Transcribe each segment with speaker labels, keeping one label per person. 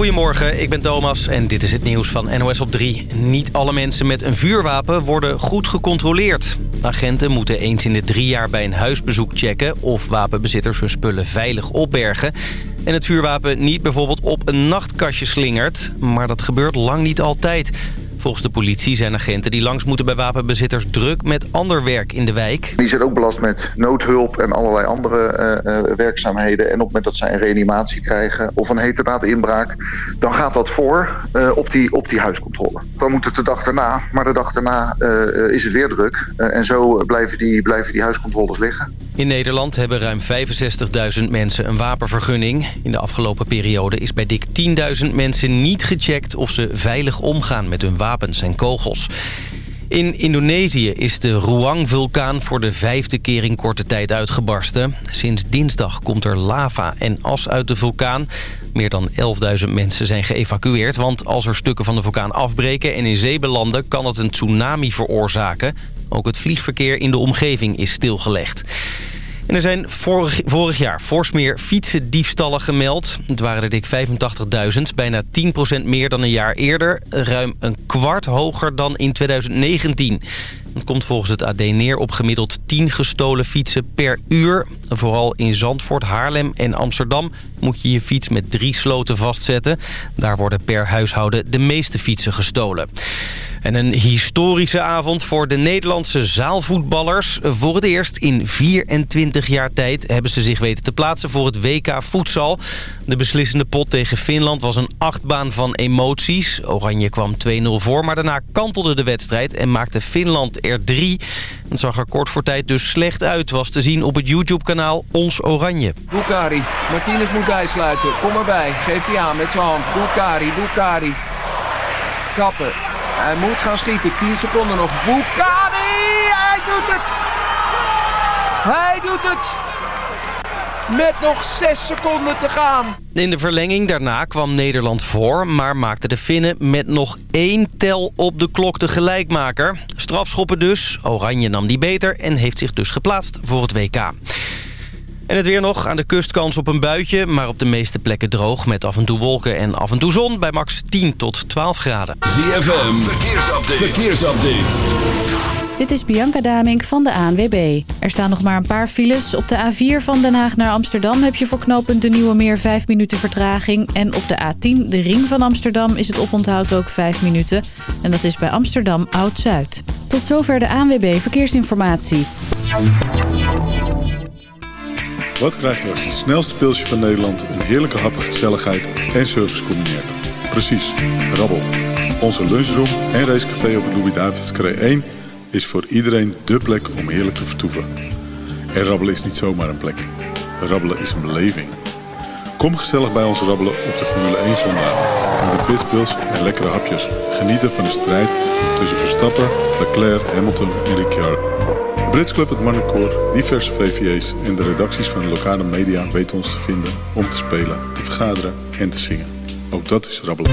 Speaker 1: Goedemorgen, ik ben Thomas en dit is het nieuws van NOS op 3. Niet alle mensen met een vuurwapen worden goed gecontroleerd. Agenten moeten eens in de drie jaar bij een huisbezoek checken... of wapenbezitters hun spullen veilig opbergen. En het vuurwapen niet bijvoorbeeld op een nachtkastje slingert. Maar dat gebeurt lang niet altijd. Volgens de politie zijn agenten die langs moeten bij wapenbezitters druk met ander werk in de wijk.
Speaker 2: Die zijn ook belast met noodhulp en allerlei andere uh, werkzaamheden. En op het moment dat zij een reanimatie krijgen of een heterdaadinbraak... dan gaat dat voor uh, op, die, op die huiscontrole. Dan moet het de dag daarna, maar de dag daarna is het weer druk. en zo blijven die, blijven die huiscontroles liggen.
Speaker 1: In Nederland hebben ruim 65.000 mensen een wapenvergunning. In de afgelopen periode is bij dik 10.000 mensen niet gecheckt... of ze veilig omgaan met hun en kogels. In Indonesië is de Ruang-vulkaan voor de vijfde keer in korte tijd uitgebarsten. Sinds dinsdag komt er lava en as uit de vulkaan. Meer dan 11.000 mensen zijn geëvacueerd... want als er stukken van de vulkaan afbreken en in zee belanden... kan het een tsunami veroorzaken. Ook het vliegverkeer in de omgeving is stilgelegd. En er zijn vorig, vorig jaar fors meer fietsendiefstallen gemeld. Het waren er dik 85.000, bijna 10% meer dan een jaar eerder. Ruim een kwart hoger dan in 2019. Het komt volgens het AD neer op gemiddeld 10 gestolen fietsen per uur. Vooral in Zandvoort, Haarlem en Amsterdam moet je je fiets met drie sloten vastzetten. Daar worden per huishouden de meeste fietsen gestolen. En een historische avond voor de Nederlandse zaalvoetballers. Voor het eerst in 24 jaar tijd hebben ze zich weten te plaatsen voor het WK voedsel. De beslissende pot tegen Finland was een achtbaan van emoties. Oranje kwam 2-0 voor, maar daarna kantelde de wedstrijd en maakte Finland er drie. Het zag er kort voor tijd dus slecht uit, was te zien op het YouTube-kanaal Ons Oranje.
Speaker 3: Bukari, Martinez moet bijsluiten. Kom erbij, geef die aan met zijn hand. Bukari, Bukari. Kappen, hij moet gaan schieten. 10 seconden nog. Bukari! Hij doet het! Hij doet het! Met nog 6 seconden te gaan.
Speaker 1: In de verlenging daarna kwam Nederland voor... maar maakte de Finnen met nog één tel op de klok de gelijkmaker. Strafschoppen dus. Oranje nam die beter en heeft zich dus geplaatst voor het WK. En het weer nog. Aan de kust kans op een buitje, maar op de meeste plekken droog... met af en toe wolken en af en toe zon bij max 10 tot 12 graden.
Speaker 4: ZFM, verkeersupdate. verkeersupdate.
Speaker 5: Dit is Bianca Damink van de ANWB. Er staan nog maar een paar files. Op de A4 van Den Haag naar Amsterdam heb je voor knooppunt de Nieuwe Meer 5 minuten vertraging. En op de A10, de ring van Amsterdam, is het oponthoud ook 5 minuten. En dat is bij Amsterdam Oud-Zuid. Tot zover de ANWB Verkeersinformatie.
Speaker 6: Wat krijg je als het snelste pilsje van Nederland... een heerlijke hap, gezelligheid en service combineert? Precies, rabbel. Onze lunchroom en racecafé op de Louis-David's 1... is voor iedereen dé plek om heerlijk te vertoeven. En rabbelen is niet zomaar een plek. Rabbelen is een beleving. Kom gezellig bij ons rabbelen op de Formule 1 zondag. Met de pitbills en lekkere hapjes. Genieten van de strijd tussen Verstappen, Leclerc, Hamilton en Ricciardo. Brits Club, het Marnecoor, diverse VVA's en de redacties van de lokale media weten ons te vinden om te spelen, te vergaderen en te zingen. Ook dat is rabbelen.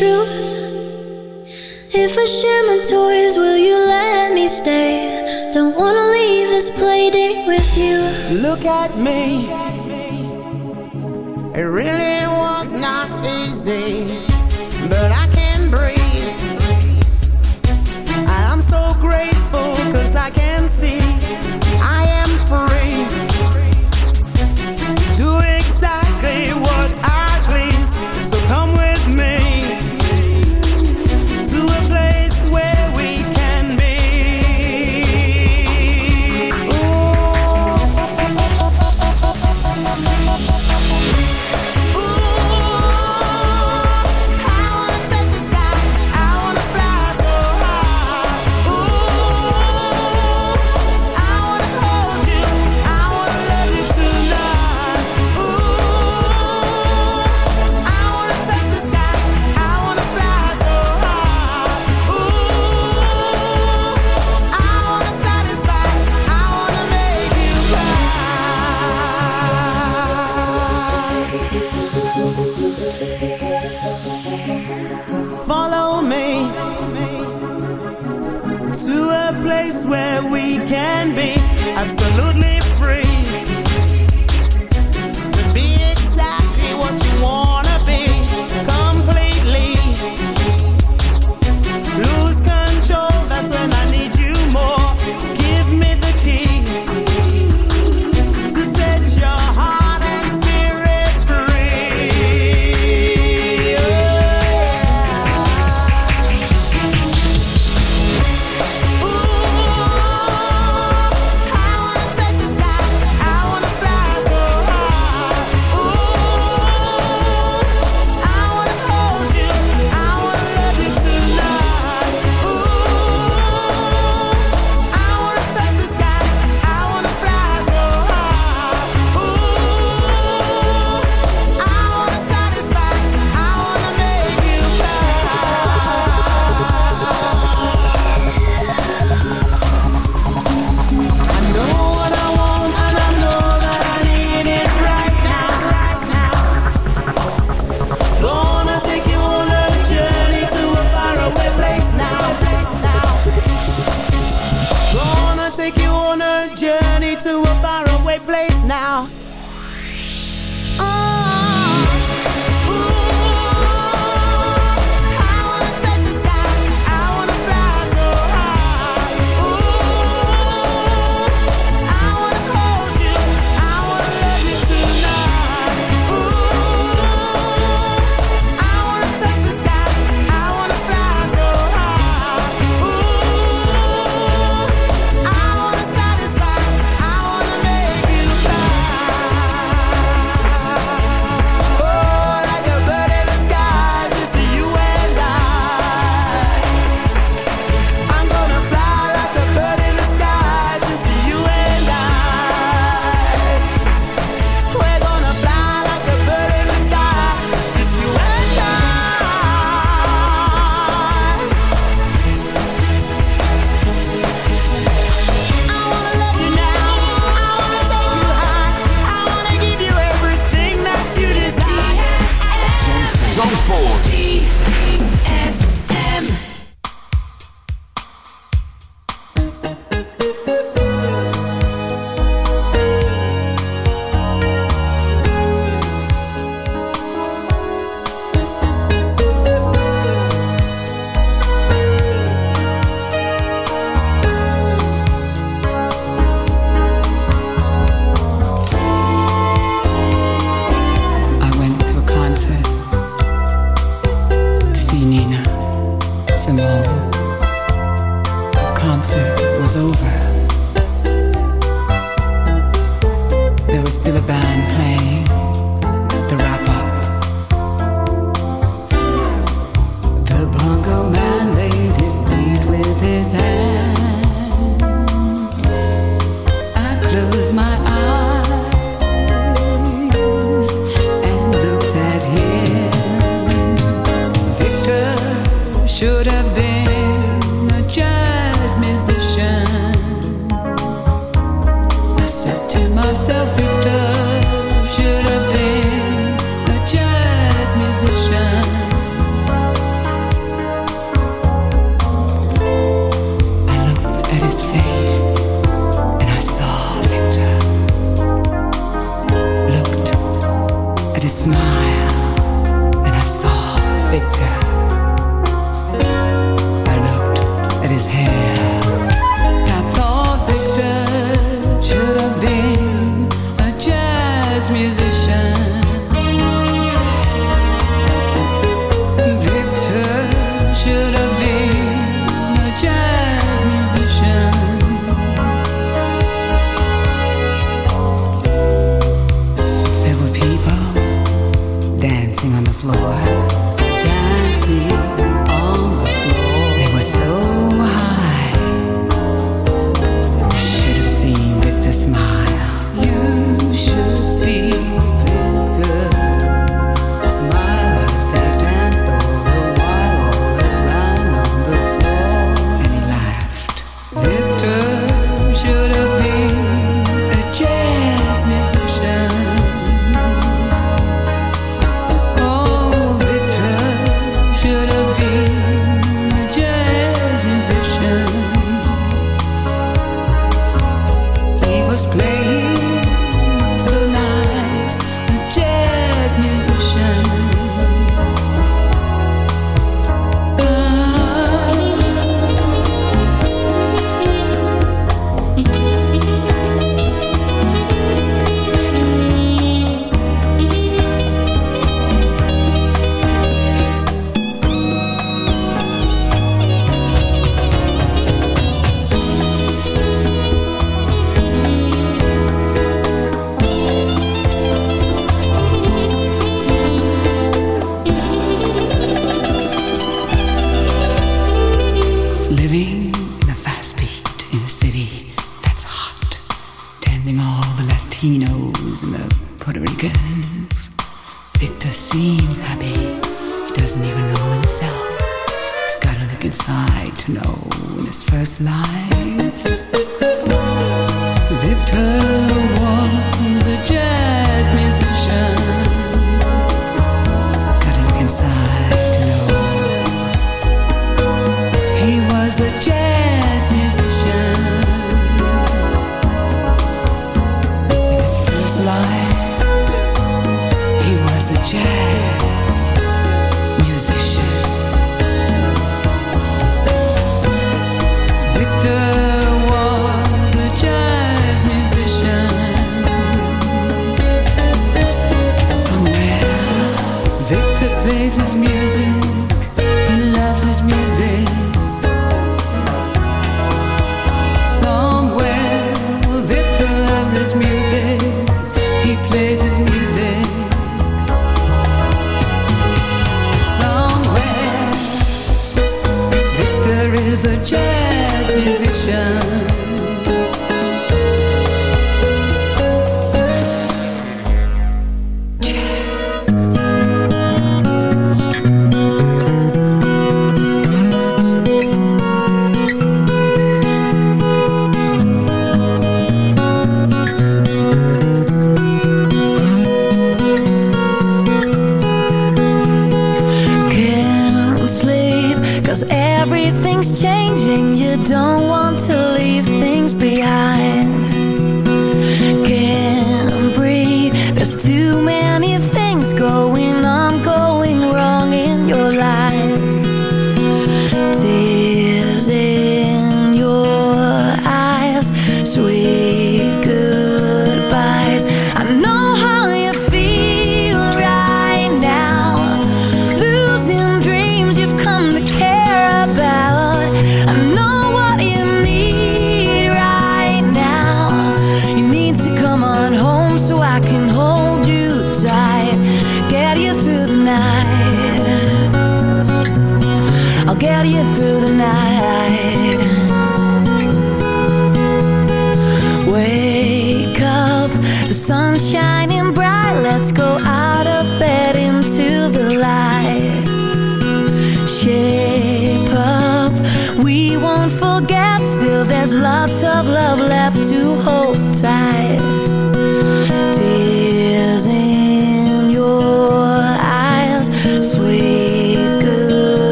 Speaker 7: truth. If I share my toys, will you let me stay? Don't wanna leave this play date with you.
Speaker 8: Look at me. It really was not easy. can be.
Speaker 4: I've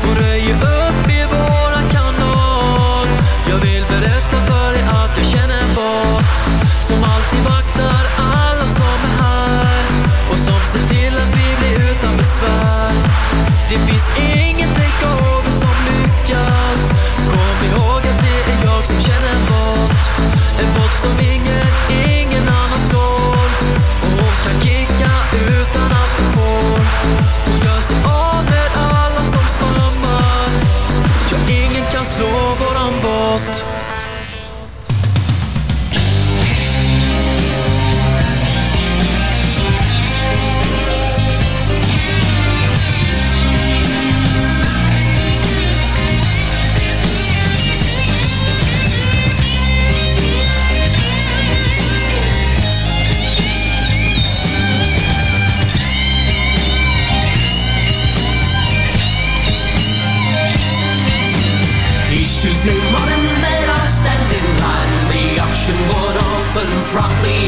Speaker 9: hårt Hon röjer upp i våran kanal Jag vill berätta för dig att jag känner en båt Som alltid vaktar alla som är här. Och som ser till att vi blir utan besvär. Det finns ingen takeover som lyckas. Kom ihåg att det är jag som känner en båt En båt som ingen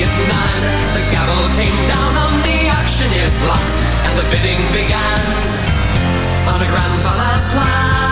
Speaker 10: at nine. The gavel came down on the auctioneer's block, and the bidding began on a grandfather's Next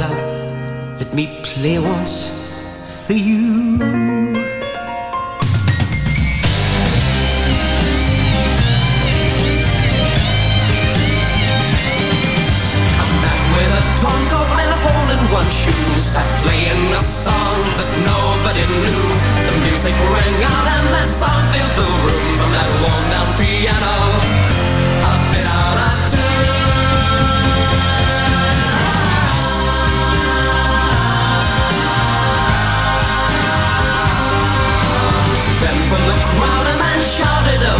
Speaker 10: Cries let me play once for you. A man with a torn coat and a hole in one shoe sat playing a song that nobody knew. The music rang out and that song filled the room from that worn down piano.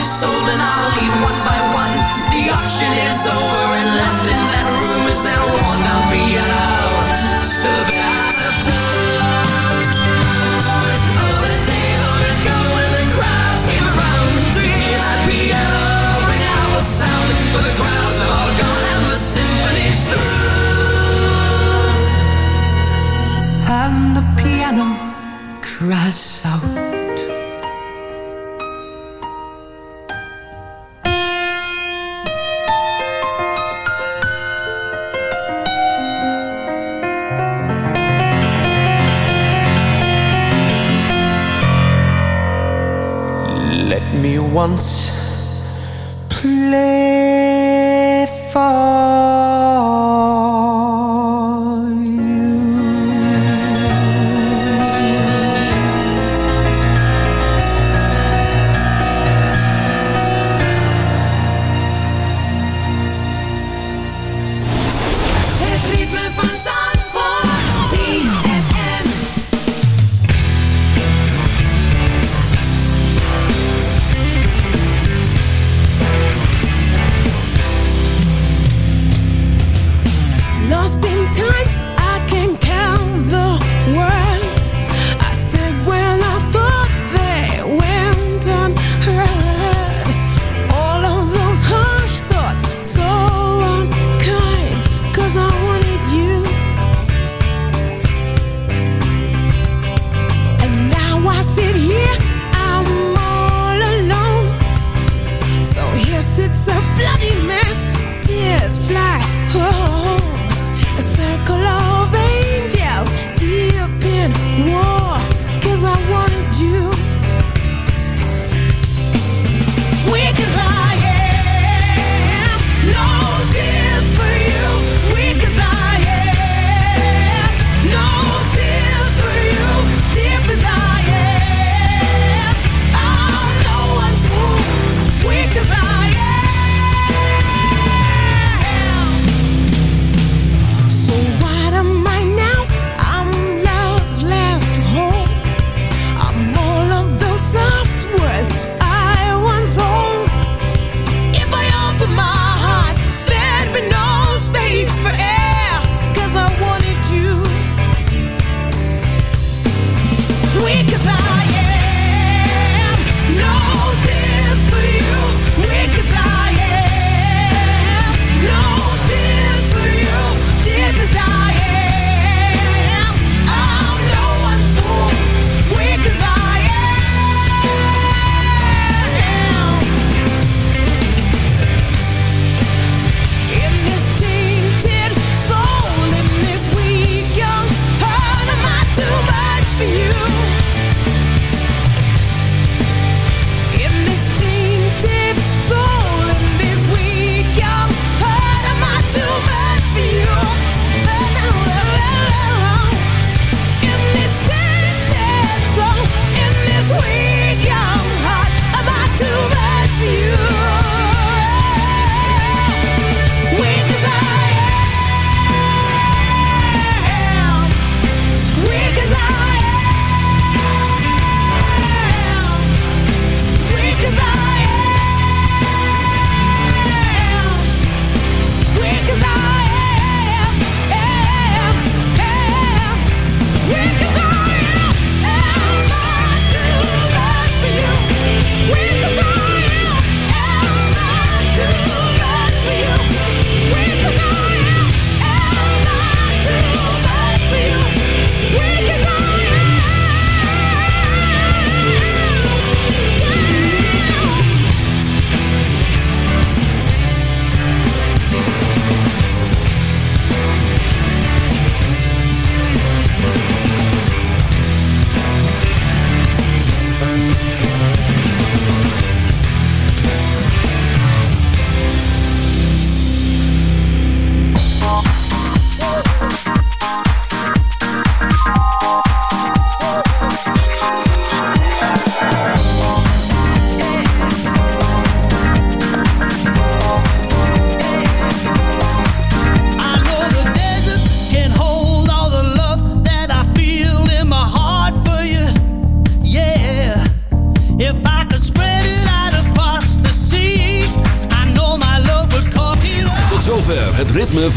Speaker 10: Sold and I'll leave one by one. The auction is over and left in that room is that worn down piano. Still a bit out of tune. Oh, the when the crowds out sound. But the crowds all gone and the symphony's through.
Speaker 11: And the piano cries out.
Speaker 9: Once